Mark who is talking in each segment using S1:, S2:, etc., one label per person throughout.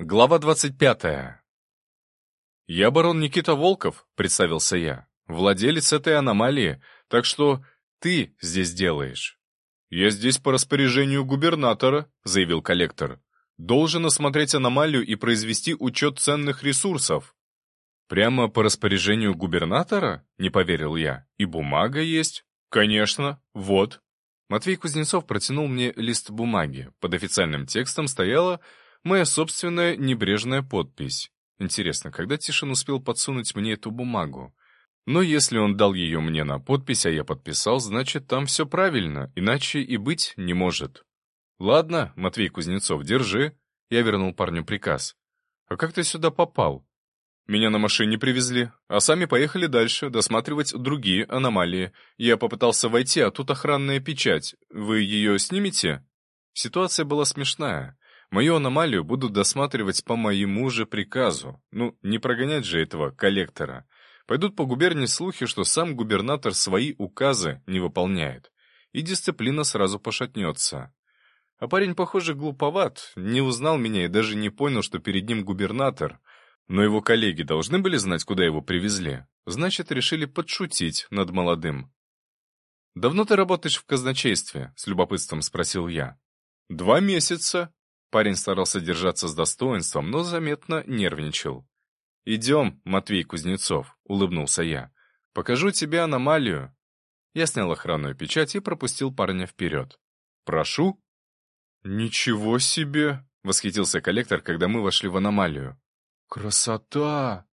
S1: Глава 25. «Я барон Никита Волков», — представился я, — «владелец этой аномалии, так что ты здесь делаешь». «Я здесь по распоряжению губернатора», — заявил коллектор. «Должен осмотреть аномалию и произвести учет ценных ресурсов». «Прямо по распоряжению губернатора?» — не поверил я. «И бумага есть?» «Конечно. Вот». Матвей Кузнецов протянул мне лист бумаги. Под официальным текстом стояло Моя собственная небрежная подпись. Интересно, когда Тишин успел подсунуть мне эту бумагу? Но если он дал ее мне на подпись, а я подписал, значит, там все правильно, иначе и быть не может. «Ладно, Матвей Кузнецов, держи». Я вернул парню приказ. «А как ты сюда попал?» «Меня на машине привезли, а сами поехали дальше, досматривать другие аномалии. Я попытался войти, а тут охранная печать. Вы ее снимете?» Ситуация была смешная. Мою аномалию будут досматривать по моему же приказу. Ну, не прогонять же этого коллектора. Пойдут по губернии слухи, что сам губернатор свои указы не выполняет. И дисциплина сразу пошатнется. А парень, похоже, глуповат, не узнал меня и даже не понял, что перед ним губернатор. Но его коллеги должны были знать, куда его привезли. Значит, решили подшутить над молодым. «Давно ты работаешь в казначействе?» — с любопытством спросил я. «Два месяца», Парень старался держаться с достоинством, но заметно нервничал. «Идем, Матвей Кузнецов», — улыбнулся я. «Покажу тебе аномалию». Я снял охранную печать и пропустил парня вперед. «Прошу». «Ничего себе!» — восхитился коллектор, когда мы вошли в аномалию. «Красота!»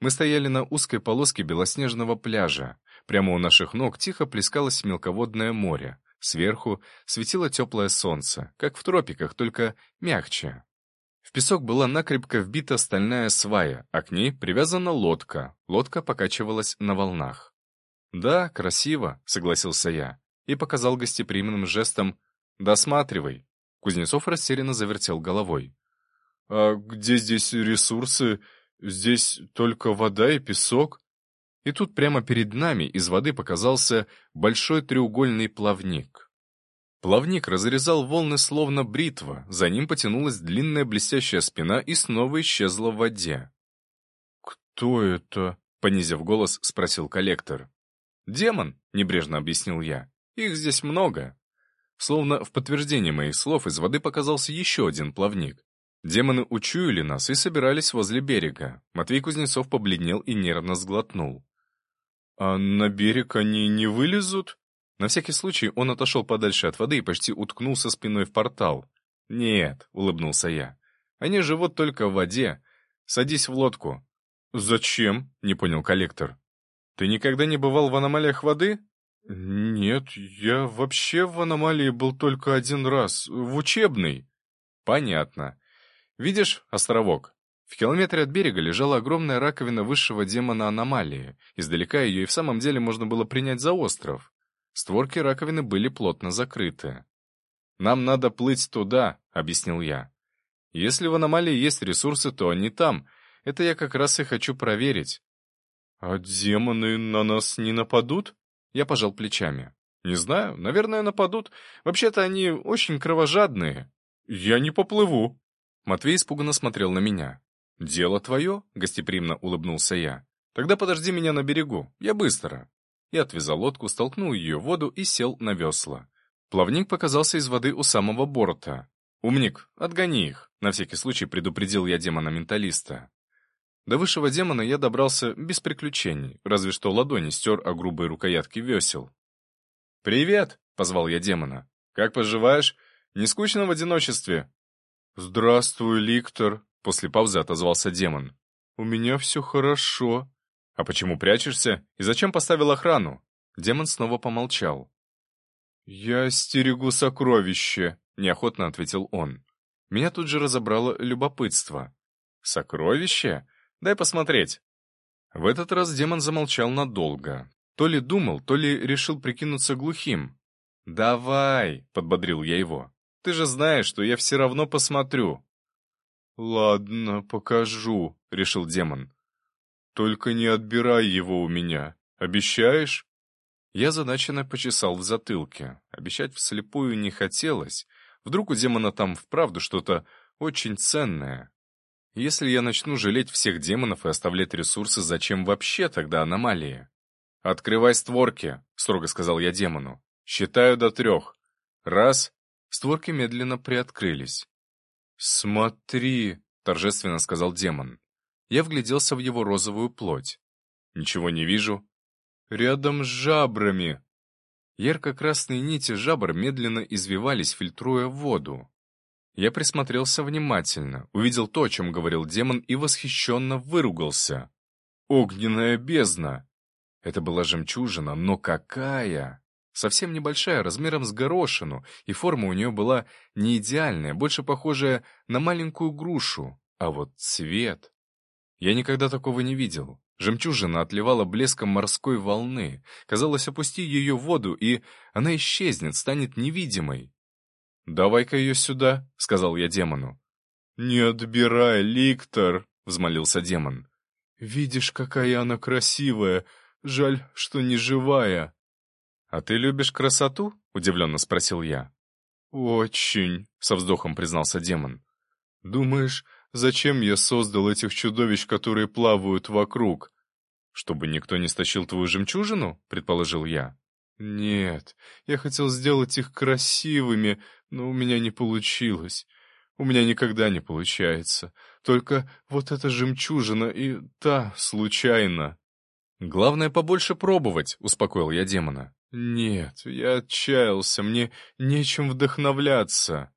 S1: Мы стояли на узкой полоске белоснежного пляжа. Прямо у наших ног тихо плескалось мелководное море. Сверху светило теплое солнце, как в тропиках, только мягче. В песок была накрепко вбита стальная свая, а к ней привязана лодка. Лодка покачивалась на волнах. «Да, красиво», — согласился я, и показал гостеприимным жестом «Досматривай». Кузнецов растерянно завертел головой. «А где здесь ресурсы? Здесь только вода и песок?» И тут прямо перед нами из воды показался большой треугольный плавник. Плавник разрезал волны словно бритва, за ним потянулась длинная блестящая спина и снова исчезла в воде. «Кто это?» — понизив голос, спросил коллектор. «Демон», — небрежно объяснил я. «Их здесь много». Словно в подтверждение моих слов из воды показался еще один плавник. Демоны учуяли нас и собирались возле берега. Матвей Кузнецов побледнел и нервно сглотнул. «А на берег они не вылезут?» На всякий случай он отошел подальше от воды и почти уткнулся спиной в портал. «Нет», — улыбнулся я, — «они живут только в воде. Садись в лодку». «Зачем?» — не понял коллектор. «Ты никогда не бывал в аномалиях воды?» «Нет, я вообще в аномалии был только один раз, в учебной». «Понятно. Видишь островок? В километре от берега лежала огромная раковина высшего демона аномалии. Издалека ее и в самом деле можно было принять за остров. Створки раковины были плотно закрыты. «Нам надо плыть туда», — объяснил я. «Если в аномалии есть ресурсы, то они там. Это я как раз и хочу проверить». «А демоны на нас не нападут?» Я пожал плечами. «Не знаю, наверное, нападут. Вообще-то они очень кровожадные». «Я не поплыву». Матвей испуганно смотрел на меня. «Дело твое?» — гостеприимно улыбнулся я. «Тогда подожди меня на берегу, я быстро». Я отвязал лодку, столкнул ее в воду и сел на весла. Плавник показался из воды у самого борта. «Умник, отгони их», — на всякий случай предупредил я демона-менталиста. До высшего демона я добрался без приключений, разве что ладони стер о грубые рукоятки весел. «Привет!» — позвал я демона. «Как поживаешь? Не скучно в одиночестве?» «Здравствуй, Ликтор!» После паузы отозвался демон. «У меня все хорошо». «А почему прячешься? И зачем поставил охрану?» Демон снова помолчал. «Я стерегу сокровище», — неохотно ответил он. Меня тут же разобрало любопытство. «Сокровище? Дай посмотреть». В этот раз демон замолчал надолго. То ли думал, то ли решил прикинуться глухим. «Давай», — подбодрил я его. «Ты же знаешь, что я все равно посмотрю». «Ладно, покажу», — решил демон. «Только не отбирай его у меня. Обещаешь?» Я задаченно почесал в затылке. Обещать вслепую не хотелось. Вдруг у демона там вправду что-то очень ценное. Если я начну жалеть всех демонов и оставлять ресурсы, зачем вообще тогда аномалии? «Открывай створки», — строго сказал я демону. «Считаю до трех. Раз». Створки медленно приоткрылись. «Смотри», — торжественно сказал демон. Я вгляделся в его розовую плоть. «Ничего не вижу». «Рядом с жабрами». Ярко-красные нити жабр медленно извивались, фильтруя воду. Я присмотрелся внимательно, увидел то, о чем говорил демон, и восхищенно выругался. «Огненная бездна!» Это была жемчужина, но какая! Совсем небольшая, размером с горошину, и форма у нее была не идеальная, больше похожая на маленькую грушу. А вот цвет... Я никогда такого не видел. Жемчужина отливала блеском морской волны. Казалось, опусти ее в воду, и она исчезнет, станет невидимой. «Давай-ка ее сюда», — сказал я демону. «Не отбирай, Ликтор», — взмолился демон. «Видишь, какая она красивая. Жаль, что не живая». «А ты любишь красоту?» — удивленно спросил я. «Очень», — со вздохом признался демон. «Думаешь, зачем я создал этих чудовищ, которые плавают вокруг?» «Чтобы никто не стащил твою жемчужину?» — предположил я. «Нет, я хотел сделать их красивыми, но у меня не получилось. У меня никогда не получается. Только вот эта жемчужина и та случайно». «Главное, побольше пробовать», — успокоил я демона. «Нет, я отчаялся, мне нечем вдохновляться».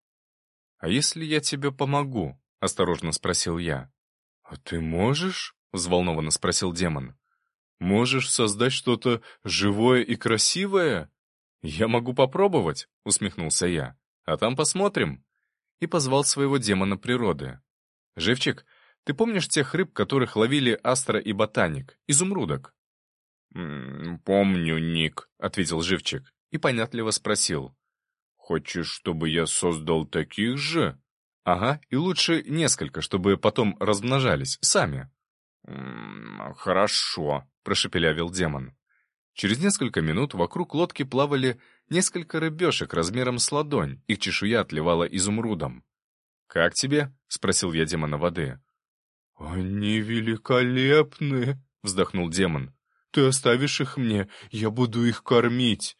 S1: «А если я тебе помогу?» — осторожно спросил я. «А ты можешь?» — взволнованно спросил демон. Можешь создать что-то живое и красивое? Я могу попробовать, усмехнулся я. А там посмотрим. И позвал своего демона природы. Живчик, ты помнишь тех рыб, которых ловили Астра и Ботаник, изумрудок? «Помню, Ник», — ответил Живчик и понятливо спросил. «Хочешь, чтобы я создал таких же?» «Ага, и лучше несколько, чтобы потом размножались сами». «Хорошо», — прошепелявил демон. Через несколько минут вокруг лодки плавали несколько рыбешек размером с ладонь, их чешуя отливала изумрудом. «Как тебе?» — спросил я демона воды. «Они великолепны!» — вздохнул демон. «Ты оставишь их мне, я буду их кормить!»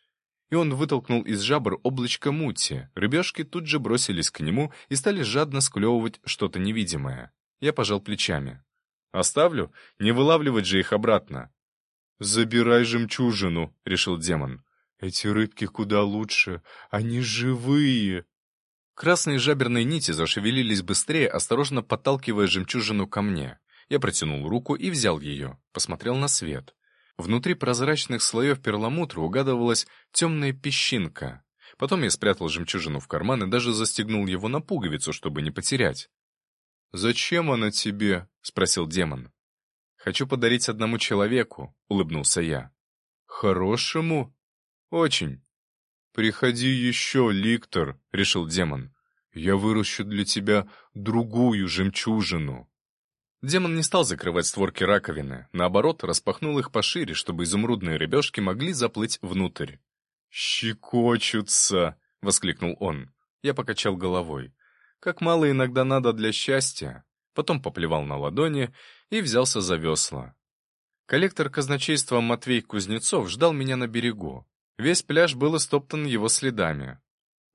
S1: И он вытолкнул из жабр облачко мути. Рыбешки тут же бросились к нему и стали жадно склевывать что-то невидимое. Я пожал плечами. Оставлю? Не вылавливать же их обратно. «Забирай жемчужину», — решил демон. «Эти рыбки куда лучше. Они живые». Красные жаберные нити зашевелились быстрее, осторожно подталкивая жемчужину ко мне. Я протянул руку и взял ее, посмотрел на свет. Внутри прозрачных слоев перламутра угадывалась темная песчинка. Потом я спрятал жемчужину в карман и даже застегнул его на пуговицу, чтобы не потерять. «Зачем она тебе?» — спросил демон. «Хочу подарить одному человеку», — улыбнулся я. «Хорошему?» «Очень». «Приходи еще, Ликтор», — решил демон. «Я выращу для тебя другую жемчужину». Демон не стал закрывать створки раковины, наоборот, распахнул их пошире, чтобы изумрудные рыбешки могли заплыть внутрь. «Щекочутся!» — воскликнул он. Я покачал головой. Как мало иногда надо для счастья. Потом поплевал на ладони и взялся за весла. Коллектор казначейства Матвей Кузнецов ждал меня на берегу. Весь пляж был истоптан его следами.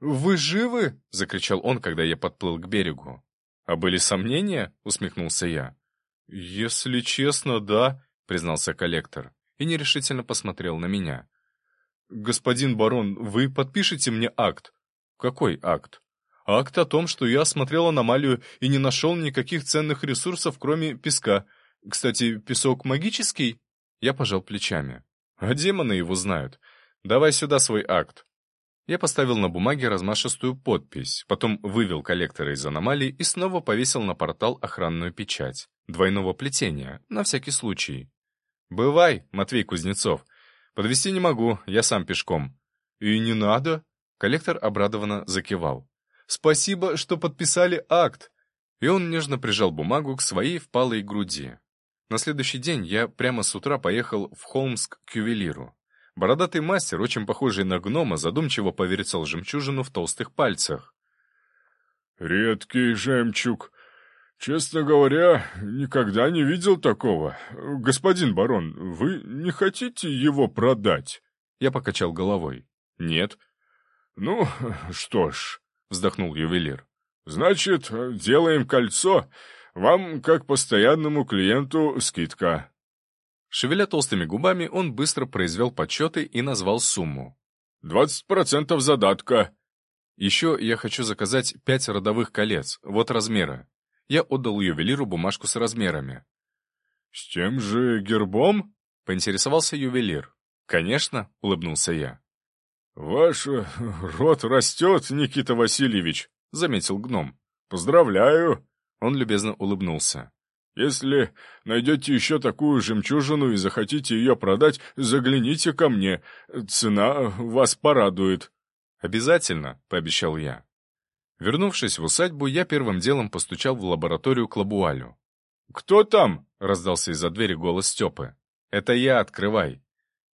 S1: «Вы живы?» — закричал он, когда я подплыл к берегу. «А были сомнения?» — усмехнулся я. «Если честно, да», — признался коллектор и нерешительно посмотрел на меня. «Господин барон, вы подпишете мне акт?» «Какой акт?» Акт о том, что я осмотрел аномалию и не нашел никаких ценных ресурсов, кроме песка. Кстати, песок магический? Я пожал плечами. А демоны его знают. Давай сюда свой акт. Я поставил на бумаге размашистую подпись, потом вывел коллектора из аномалии и снова повесил на портал охранную печать. Двойного плетения, на всякий случай. «Бывай, Матвей Кузнецов. Подвести не могу, я сам пешком». «И не надо?» Коллектор обрадованно закивал. Спасибо, что подписали акт!» И он нежно прижал бумагу к своей впалой груди. На следующий день я прямо с утра поехал в Холмск к ювелиру. Бородатый мастер, очень похожий на гнома, задумчиво поверцал жемчужину в толстых пальцах.
S2: «Редкий жемчуг. «Честно говоря, никогда не видел такого. Господин барон, вы не хотите его продать?»
S1: Я покачал головой. «Нет».
S2: «Ну, что ж», — вздохнул ювелир. «Значит, делаем кольцо. Вам, как постоянному клиенту, скидка».
S1: Шевеля толстыми губами, он быстро произвел подсчеты и назвал сумму.
S2: «Двадцать процентов задатка».
S1: «Еще я хочу заказать пять родовых колец, вот размера. Я отдал ювелиру бумажку с размерами.
S2: «С тем же гербом?»
S1: — поинтересовался ювелир. «Конечно», — улыбнулся я.
S2: «Ваш рот растет, Никита Васильевич», — заметил гном. «Поздравляю!» — он любезно улыбнулся. «Если найдете еще такую жемчужину и захотите ее продать, загляните ко мне. Цена вас порадует».
S1: «Обязательно», — пообещал я. Вернувшись в усадьбу, я первым делом постучал в лабораторию к Лабуалю.
S2: «Кто там?»
S1: — раздался из-за двери голос Степы. «Это я, открывай».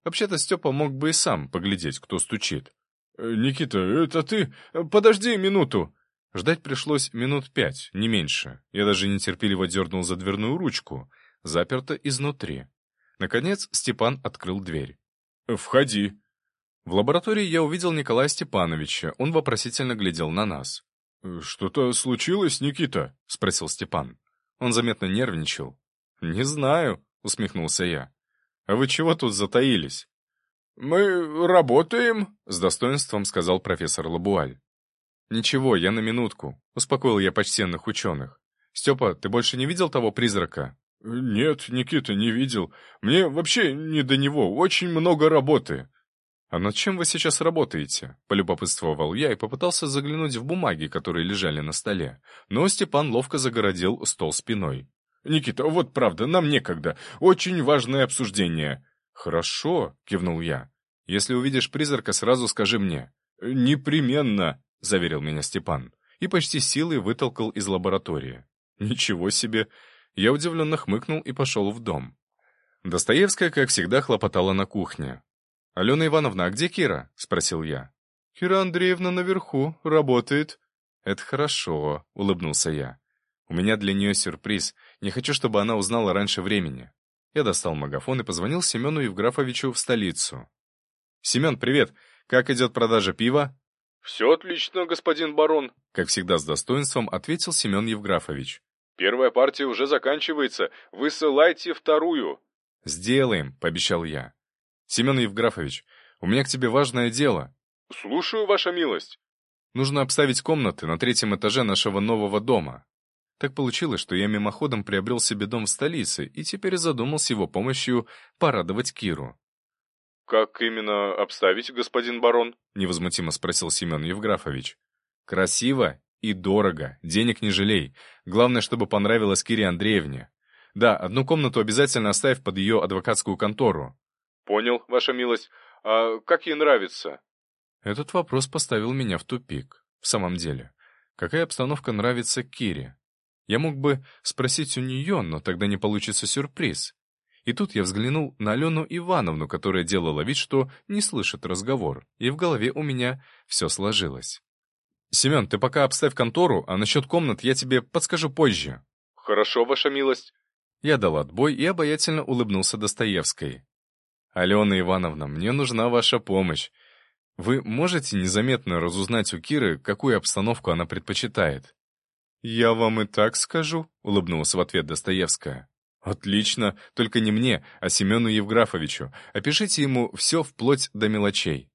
S1: Вообще-то Степа мог бы и сам поглядеть, кто стучит.
S2: «Э, «Никита, это ты? Подожди минуту!»
S1: Ждать пришлось минут пять, не меньше. Я даже нетерпеливо дернул за дверную ручку. Заперто изнутри. Наконец Степан открыл дверь.
S2: «Входи».
S1: В лаборатории я увидел Николая Степановича. Он вопросительно глядел на нас.
S2: «Что-то случилось, Никита?» — спросил Степан.
S1: Он заметно нервничал. «Не знаю», — усмехнулся я. «А вы чего тут затаились?»
S2: «Мы работаем», — с достоинством сказал профессор Лабуаль.
S1: «Ничего, я на минутку», — успокоил я почтенных ученых. «Степа, ты больше не видел того призрака?»
S2: «Нет, Никита, не видел. Мне вообще не до него, очень много работы.
S1: «А над чем вы сейчас работаете?» — полюбопытствовал я и попытался заглянуть в бумаги, которые лежали на столе. Но Степан ловко загородил стол спиной.
S2: «Никита, вот правда, нам некогда. Очень важное обсуждение».
S1: «Хорошо», — кивнул я. «Если увидишь призрака, сразу скажи мне».
S2: «Непременно», — заверил меня Степан.
S1: И почти силой вытолкал из лаборатории. «Ничего себе!» Я удивленно хмыкнул и пошел в дом. Достоевская, как всегда, хлопотала на кухне. «Алена Ивановна, а где Кира?» — спросил я.
S2: «Кира Андреевна наверху, работает».
S1: «Это хорошо», — улыбнулся я. «У меня для нее сюрприз. Не хочу, чтобы она узнала раньше времени». Я достал магафон и позвонил Семену Евграфовичу в столицу. «Семен, привет! Как идет продажа пива?»
S2: «Все отлично, господин барон», —
S1: как всегда с достоинством ответил Семен Евграфович.
S2: «Первая партия уже заканчивается. Высылайте вторую».
S1: «Сделаем», — пообещал я. «Семен Евграфович, у меня к тебе важное дело».
S2: «Слушаю, ваша милость».
S1: «Нужно обставить комнаты на третьем этаже нашего нового дома». Так получилось, что я мимоходом приобрел себе дом в столице и теперь задумал с его помощью порадовать Киру.
S2: «Как именно обставить, господин барон?»
S1: — невозмутимо спросил Семен Евграфович. «Красиво и дорого, денег не жалей. Главное, чтобы понравилось Кире Андреевне. Да, одну комнату обязательно оставь под ее адвокатскую контору.
S2: «Понял, ваша милость. А как ей нравится?»
S1: Этот вопрос поставил меня в тупик. В самом деле, какая обстановка нравится Кире? Я мог бы спросить у нее, но тогда не получится сюрприз. И тут я взглянул на Алену Ивановну, которая делала вид, что не слышит разговор, и в голове у меня все сложилось. «Семен, ты пока обставь контору, а насчет комнат я тебе подскажу позже».
S2: «Хорошо, ваша милость».
S1: Я дал отбой и обаятельно улыбнулся Достоевской. «Алена Ивановна, мне нужна ваша помощь. Вы можете незаметно разузнать у Киры, какую обстановку она предпочитает?» «Я вам и так скажу», — улыбнулась в ответ Достоевская. «Отлично, только не мне, а Семену Евграфовичу. Опишите ему все вплоть до мелочей».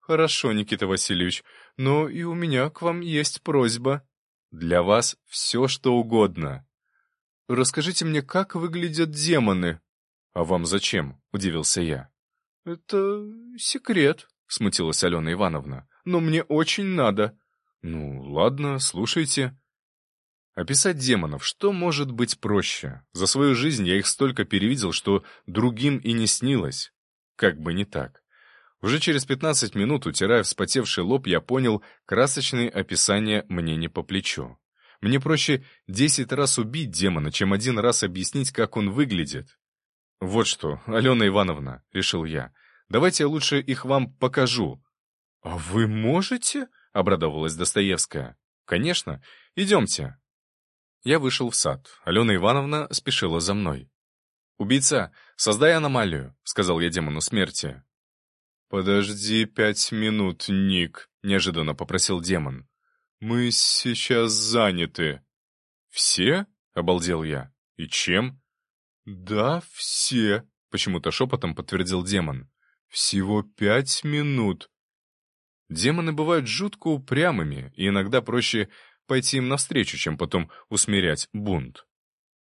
S1: «Хорошо, Никита Васильевич, но и у меня к вам есть просьба». «Для вас все, что угодно». «Расскажите мне, как выглядят демоны?» «А вам зачем?» — удивился я.
S2: «Это секрет», — смутилась Алена Ивановна. «Но мне очень надо».
S1: «Ну, ладно, слушайте». Описать демонов, что может быть проще? За свою жизнь я их столько перевидел, что другим и не снилось. Как бы не так. Уже через 15 минут, утирая вспотевший лоб, я понял, красочные описания мне не по плечу. Мне проще 10 раз убить демона, чем один раз объяснить, как он выглядит. «Вот что, Алена Ивановна», — решил я, — «давайте я лучше их вам покажу».
S2: «А вы можете?» — обрадовалась Достоевская.
S1: «Конечно. Идемте». Я вышел в сад. Алена Ивановна спешила за мной. «Убийца, создай аномалию», — сказал я демону смерти. «Подожди пять минут, Ник», — неожиданно попросил демон. «Мы сейчас заняты». «Все?» — обалдел я. «И чем?» «Да, все», — почему-то шепотом подтвердил демон. «Всего пять минут». Демоны бывают жутко упрямыми, и иногда проще пойти им навстречу, чем потом усмирять бунт.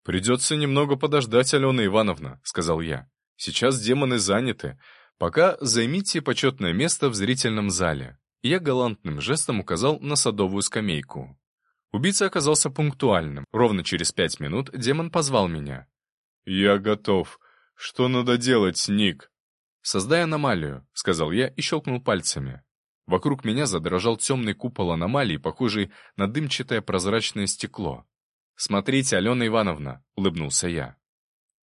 S1: «Придется немного подождать, Алена Ивановна», — сказал я. «Сейчас демоны заняты. Пока займите почетное место в зрительном зале». я галантным жестом указал на садовую скамейку. Убийца оказался пунктуальным. Ровно через пять минут демон позвал меня. «Я готов. Что надо делать, Ник?» «Создай аномалию», — сказал я и щелкнул пальцами. Вокруг меня задрожал темный купол аномалии, похожий на дымчатое прозрачное стекло. «Смотрите, Алена Ивановна», — улыбнулся я.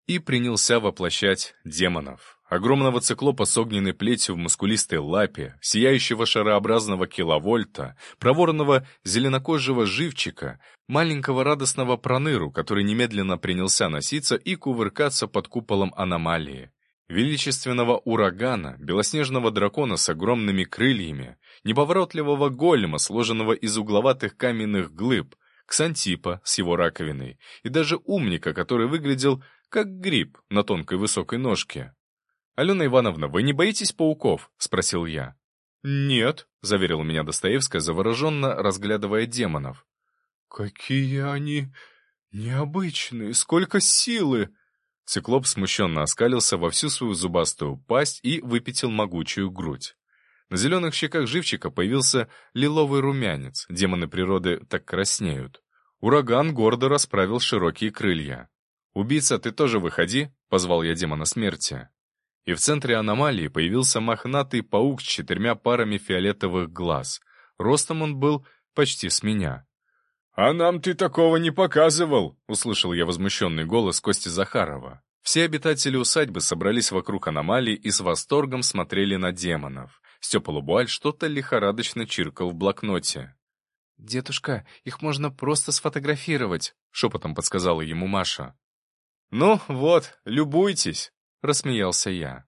S1: И принялся воплощать демонов. Огромного циклопа с огненной плетью в мускулистой лапе, сияющего шарообразного киловольта, проворного зеленокожего живчика, маленького радостного проныру, который немедленно принялся носиться и кувыркаться под куполом аномалии, величественного урагана, белоснежного дракона с огромными крыльями, неповоротливого голема, сложенного из угловатых каменных глыб, Ксантипа с его раковиной и даже умника, который выглядел как гриб на тонкой высокой ножке. «Алена Ивановна, вы не боитесь пауков?» — спросил я. «Нет», — заверил меня Достоевская, завороженно разглядывая демонов. «Какие они необычные! Сколько силы!» Циклоп смущенно оскалился во всю свою зубастую пасть и выпятил могучую грудь. На зеленых щеках живчика появился лиловый румянец, демоны природы так краснеют. Ураган гордо расправил широкие крылья. «Убийца, ты тоже выходи», — позвал я демона смерти. И в центре аномалии появился мохнатый паук с четырьмя парами фиолетовых глаз. Ростом он был почти с меня.
S2: «А нам ты такого не показывал!» — услышал
S1: я возмущенный голос Кости Захарова. Все обитатели усадьбы собрались вокруг аномалии и с восторгом смотрели на демонов. Степа Лубуаль что-то лихорадочно чиркал в блокноте. «Дедушка, их можно просто сфотографировать», — шепотом подсказала ему Маша. «Ну вот, любуйтесь», — рассмеялся я.